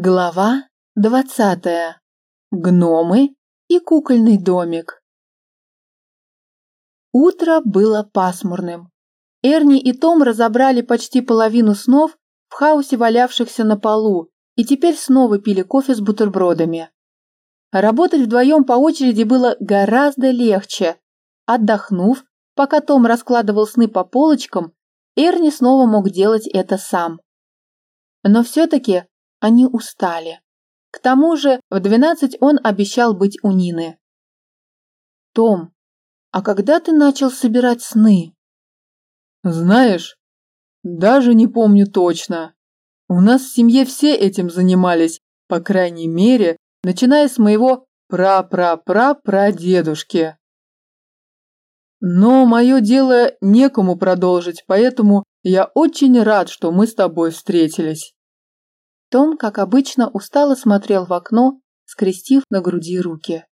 Глава двадцатая. Гномы и кукольный домик. Утро было пасмурным. Эрни и Том разобрали почти половину снов в хаосе валявшихся на полу и теперь снова пили кофе с бутербродами. Работать вдвоем по очереди было гораздо легче. Отдохнув, пока Том раскладывал сны по полочкам, Эрни снова мог делать это сам. Но все-таки они устали. К тому же в двенадцать он обещал быть у Нины. «Том, а когда ты начал собирать сны?» «Знаешь, даже не помню точно. У нас в семье все этим занимались, по крайней мере, начиная с моего пра-пра-пра-прадедушки. Но мое дело некому продолжить, поэтому я очень рад, что мы с тобой встретились. Том, как обычно, устало смотрел в окно, скрестив на груди руки.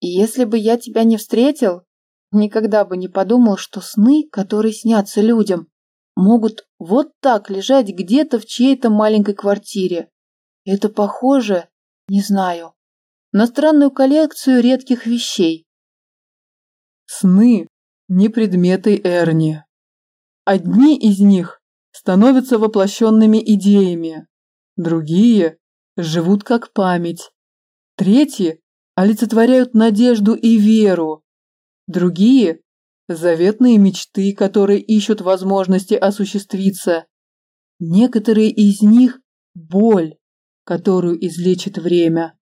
«Если бы я тебя не встретил, никогда бы не подумал, что сны, которые снятся людям, могут вот так лежать где-то в чьей-то маленькой квартире. Это похоже, не знаю, на странную коллекцию редких вещей. Сны не предметы Эрни. Одни из них становятся воплощенными идеями, другие живут как память, третьи олицетворяют надежду и веру, другие – заветные мечты, которые ищут возможности осуществиться. Некоторые из них – боль, которую излечит время.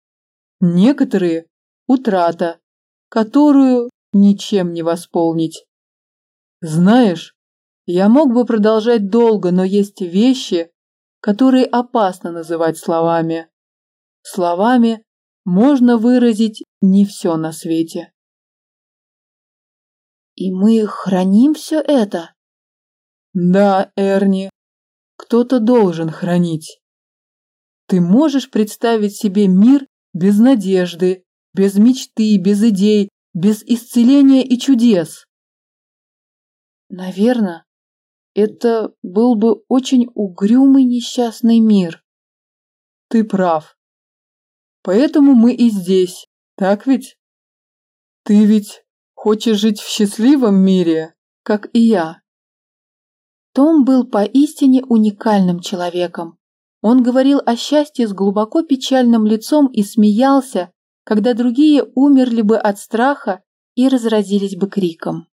Некоторые – утрата, которую ничем не восполнить. Знаешь, я мог бы продолжать долго, но есть вещи, которые опасно называть словами. Словами можно выразить не все на свете. И мы храним все это? Да, Эрни, кто-то должен хранить. Ты можешь представить себе мир без надежды, без мечты, без идей, без исцеления и чудес? Наверное, это был бы очень угрюмый несчастный мир. Ты прав. Поэтому мы и здесь, так ведь? Ты ведь хочешь жить в счастливом мире, как и я. Том был поистине уникальным человеком. Он говорил о счастье с глубоко печальным лицом и смеялся, когда другие умерли бы от страха и разразились бы криком.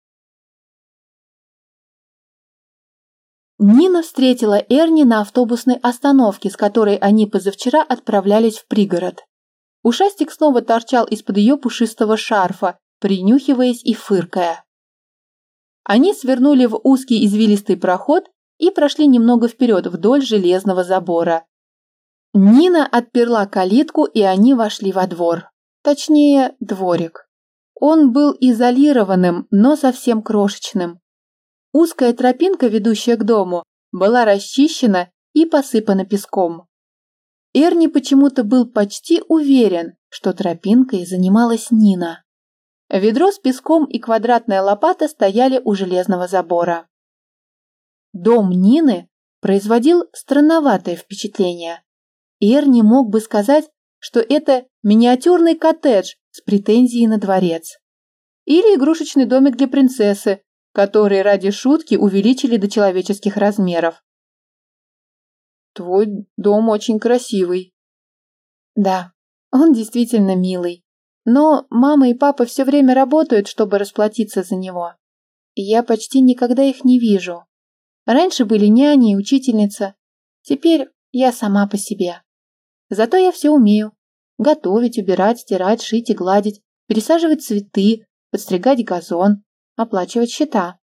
Нина встретила Эрни на автобусной остановке, с которой они позавчера отправлялись в пригород. Ушастик снова торчал из-под ее пушистого шарфа, принюхиваясь и фыркая. Они свернули в узкий извилистый проход и прошли немного вперед вдоль железного забора. Нина отперла калитку, и они вошли во двор. Точнее, дворик. Он был изолированным, но совсем крошечным. Узкая тропинка, ведущая к дому, была расчищена и посыпана песком. Эрни почему-то был почти уверен, что тропинкой занималась Нина. Ведро с песком и квадратная лопата стояли у железного забора. Дом Нины производил странноватое впечатление. Эрни мог бы сказать, что это миниатюрный коттедж с претензией на дворец. Или игрушечный домик для принцессы, которые ради шутки увеличили до человеческих размеров. Твой дом очень красивый. Да, он действительно милый. Но мама и папа все время работают, чтобы расплатиться за него. Я почти никогда их не вижу. Раньше были няни и учительница. Теперь я сама по себе. Зато я все умею. Готовить, убирать, стирать, шить и гладить, пересаживать цветы, подстригать газон, оплачивать счета.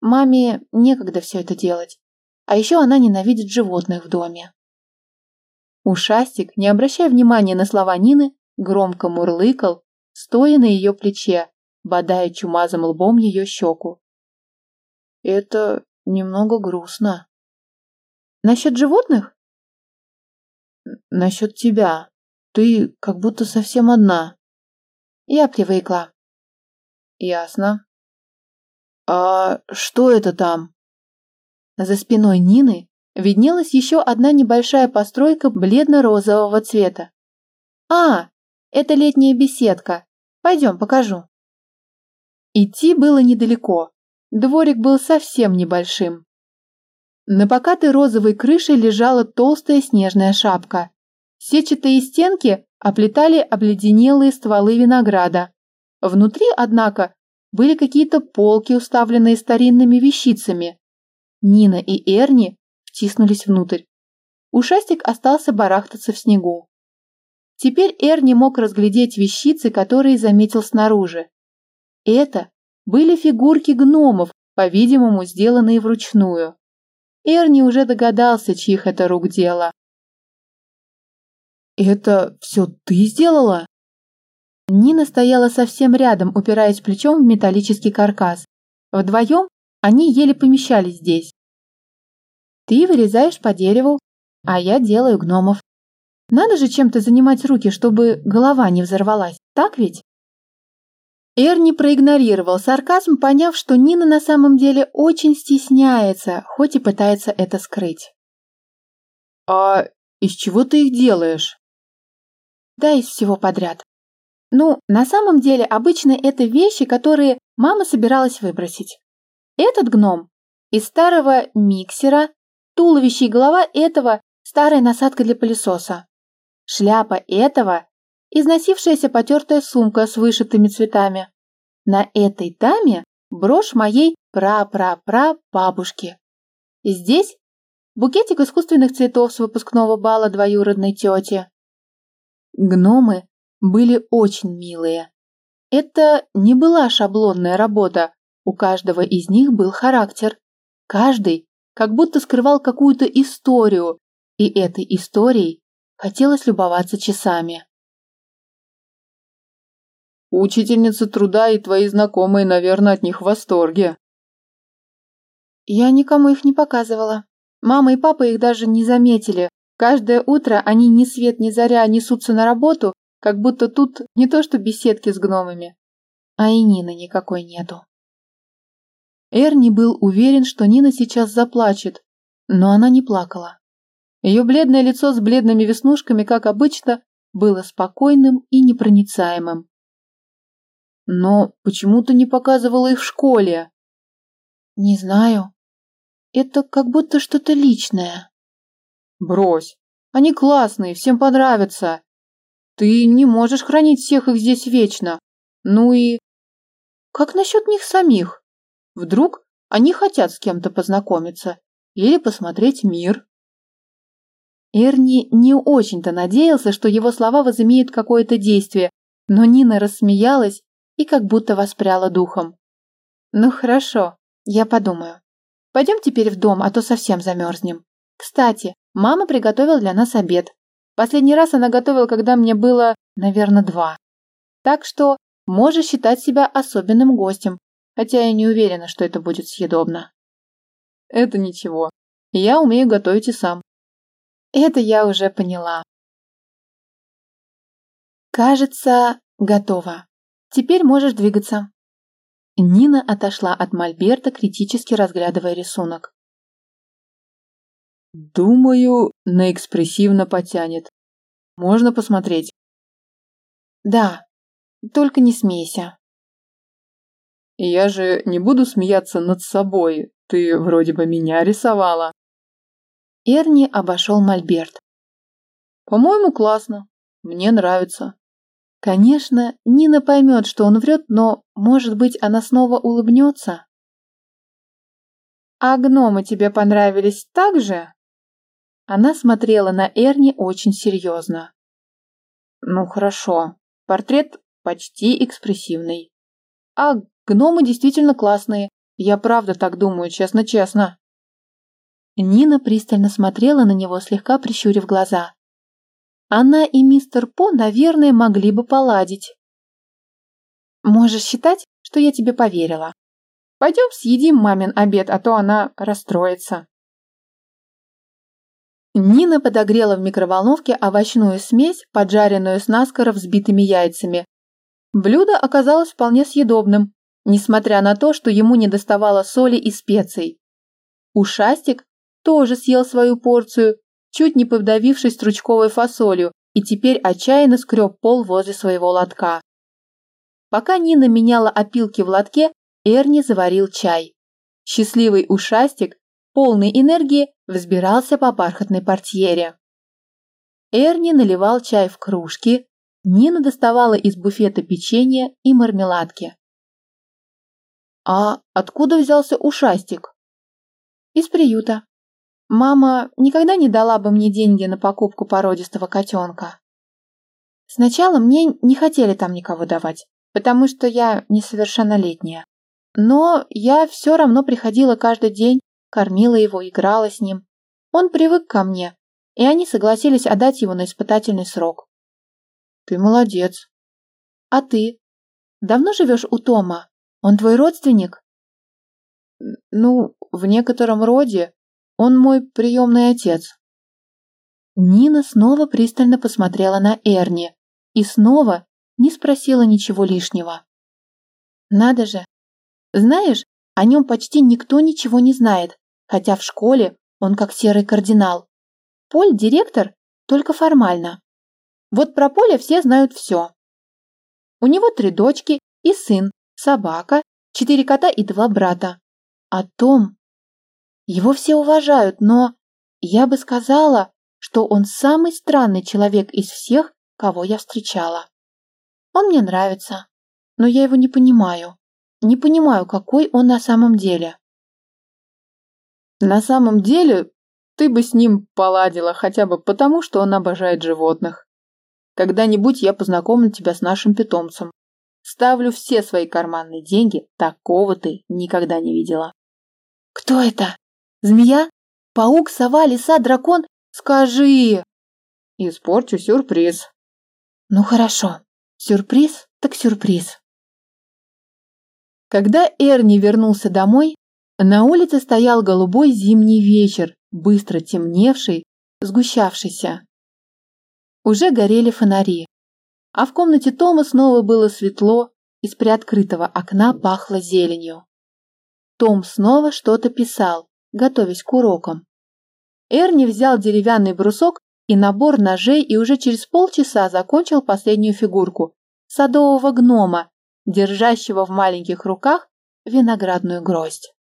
Маме некогда все это делать. А еще она ненавидит животных в доме. Ушастик, не обращая внимания на слова Нины, громко мурлыкал, стоя на ее плече, бодая чумазым лбом ее щеку. Это немного грустно. Насчет животных? Насчет тебя. Ты как будто совсем одна. Я привыкла. Ясно. «А что это там?» За спиной Нины виднелась еще одна небольшая постройка бледно-розового цвета. «А, это летняя беседка. Пойдем, покажу». Идти было недалеко. Дворик был совсем небольшим. На покатой розовой крыше лежала толстая снежная шапка. Сетчатые стенки оплетали обледенелые стволы винограда. Внутри, однако, были какие-то полки, уставленные старинными вещицами. Нина и Эрни втиснулись внутрь. Ушастик остался барахтаться в снегу. Теперь Эрни мог разглядеть вещицы, которые заметил снаружи. Это были фигурки гномов, по-видимому, сделанные вручную. Эрни уже догадался, чьих это рук дело. «Это все ты сделала?» Нина стояла совсем рядом, упираясь плечом в металлический каркас. Вдвоем они еле помещались здесь. Ты вырезаешь по дереву, а я делаю гномов. Надо же чем-то занимать руки, чтобы голова не взорвалась, так ведь? Эрни проигнорировал сарказм, поняв, что Нина на самом деле очень стесняется, хоть и пытается это скрыть. «А из чего ты их делаешь?» «Да из всего подряд. Ну, на самом деле, обычно это вещи, которые мама собиралась выбросить. Этот гном из старого миксера, туловище и голова этого старая насадка для пылесоса. Шляпа этого износившаяся потертая сумка с вышитыми цветами. На этой даме брошь моей пра-пра-пра Здесь букетик искусственных цветов с выпускного бала двоюродной тети. Гномы были очень милые. Это не была шаблонная работа, у каждого из них был характер. Каждый как будто скрывал какую-то историю, и этой историей хотелось любоваться часами. Учительница труда и твои знакомые, наверное, от них в восторге. Я никому их не показывала. Мама и папа их даже не заметили. Каждое утро они ни свет ни заря несутся на работу, как будто тут не то что беседки с гномами, а и Нины никакой нету. Эрни был уверен, что Нина сейчас заплачет, но она не плакала. Ее бледное лицо с бледными веснушками, как обычно, было спокойным и непроницаемым. Но почему ты не показывала их в школе? Не знаю. Это как будто что-то личное. Брось. Они классные, всем понравятся. Ты не можешь хранить всех их здесь вечно. Ну и... Как насчет них самих? Вдруг они хотят с кем-то познакомиться или посмотреть мир? Эрни не очень-то надеялся, что его слова возымеют какое-то действие, но Нина рассмеялась и как будто воспряла духом. «Ну хорошо, я подумаю. Пойдем теперь в дом, а то совсем замерзнем. Кстати, мама приготовила для нас обед. Последний раз она готовила, когда мне было, наверное, два. Так что можешь считать себя особенным гостем, хотя я не уверена, что это будет съедобно». «Это ничего. Я умею готовить и сам». «Это я уже поняла». «Кажется, готово. Теперь можешь двигаться». Нина отошла от мольберта, критически разглядывая рисунок. «Думаю, на экспрессивно потянет. Можно посмотреть?» «Да, только не смейся». «Я же не буду смеяться над собой. Ты вроде бы меня рисовала». Эрни обошел мольберт. «По-моему, классно. Мне нравится. Конечно, Нина поймет, что он врет, но, может быть, она снова улыбнется. «А гномы тебе понравились так же?» Она смотрела на Эрни очень серьезно. «Ну хорошо, портрет почти экспрессивный. А гномы действительно классные, я правда так думаю, честно-честно». Нина пристально смотрела на него, слегка прищурив глаза. Она и мистер По, наверное, могли бы поладить. Можешь считать, что я тебе поверила. Пойдем съедим мамин обед, а то она расстроится. Нина подогрела в микроволновке овощную смесь, поджаренную с наскоро взбитыми яйцами. Блюдо оказалось вполне съедобным, несмотря на то, что ему не доставало соли и специй. Ушастик тоже съел свою порцию, чуть не подавившись стручковой фасолью, и теперь отчаянно скреб пол возле своего лотка. Пока Нина меняла опилки в лотке, Эрни заварил чай. Счастливый ушастик, полный энергии, взбирался по бархатной портьере. Эрни наливал чай в кружки, Нина доставала из буфета печенье и мармеладки. «А откуда взялся ушастик?» «Из приюта. Мама никогда не дала бы мне деньги на покупку породистого котенка. Сначала мне не хотели там никого давать, потому что я несовершеннолетняя. Но я все равно приходила каждый день, кормила его, играла с ним. Он привык ко мне, и они согласились отдать его на испытательный срок. Ты молодец. А ты? Давно живешь у Тома? Он твой родственник? Ну, в некотором роде он мой приемный отец. Нина снова пристально посмотрела на Эрни и снова не спросила ничего лишнего. Надо же. Знаешь, о нем почти никто ничего не знает, хотя в школе он как серый кардинал. Поль директор только формально. Вот про Поля все знают все. У него три дочки и сын, собака, четыре кота и два брата. А Том... Его все уважают, но я бы сказала, что он самый странный человек из всех, кого я встречала. Он мне нравится, но я его не понимаю. Не понимаю, какой он на самом деле. На самом деле, ты бы с ним поладила хотя бы потому, что он обожает животных. Когда-нибудь я познакомлю тебя с нашим питомцем. Ставлю все свои карманные деньги, такого ты никогда не видела. Кто это? Змея? Паук, сова, лиса, дракон? Скажи! Испорчу сюрприз. Ну хорошо, сюрприз так сюрприз. Когда Эрни вернулся домой, на улице стоял голубой зимний вечер, быстро темневший, сгущавшийся. Уже горели фонари. А в комнате Тома снова было светло, из приоткрытого окна пахло зеленью. Том снова что-то писал, готовясь к урокам. Эрни взял деревянный брусок и набор ножей и уже через полчаса закончил последнюю фигурку – садового гнома, держащего в маленьких руках виноградную гроздь.